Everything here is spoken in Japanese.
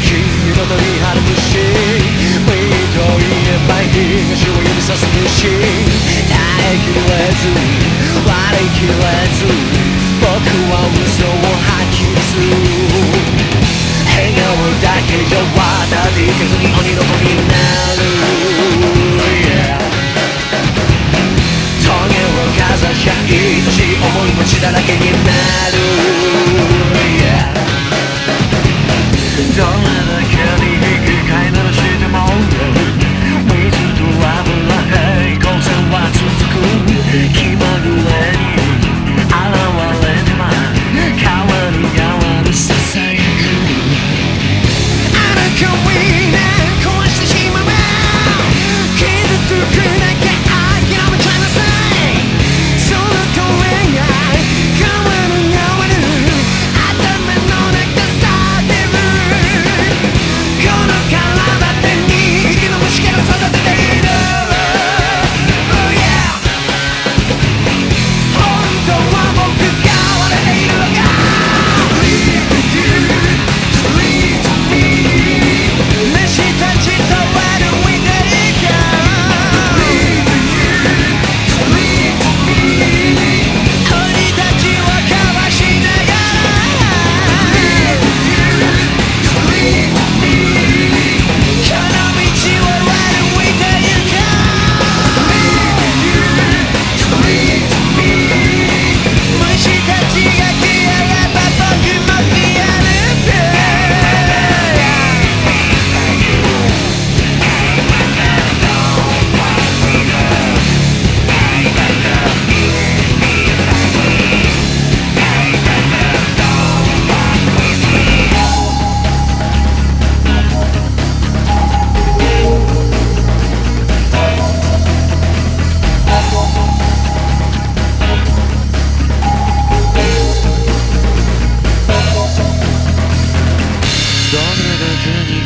「戻りはるし無理と言えば日ざしを指さすし笑いきれず僕は嘘を吐きつず」「笑顔だけじゃ渡りかず」You.